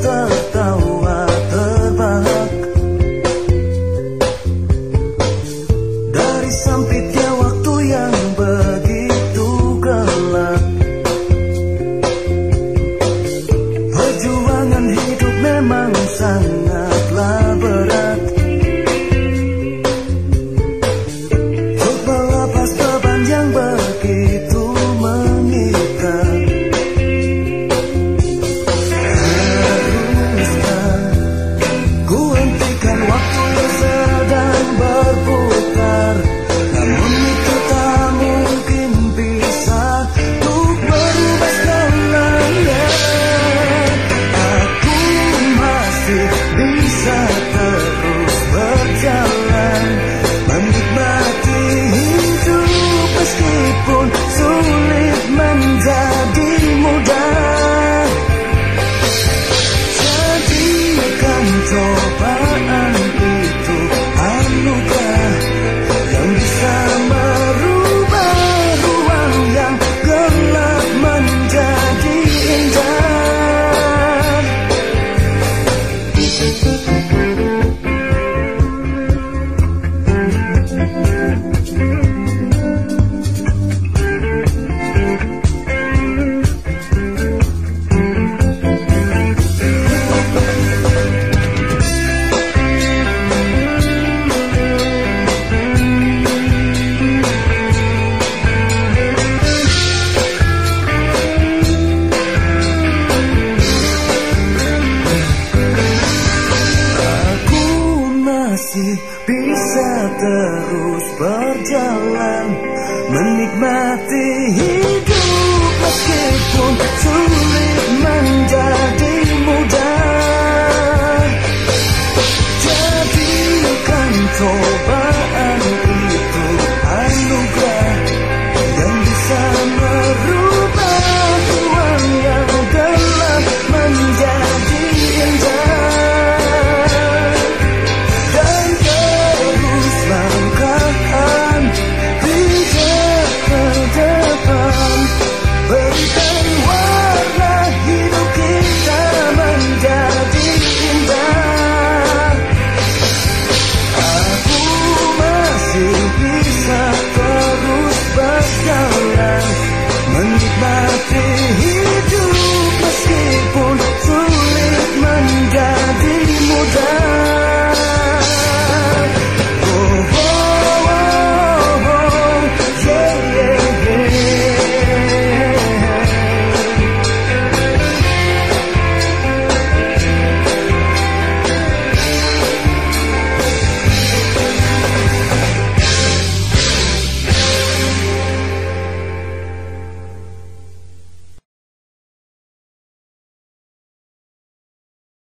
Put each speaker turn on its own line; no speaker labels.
得到 masih bisa terus berjalan menikmati hidup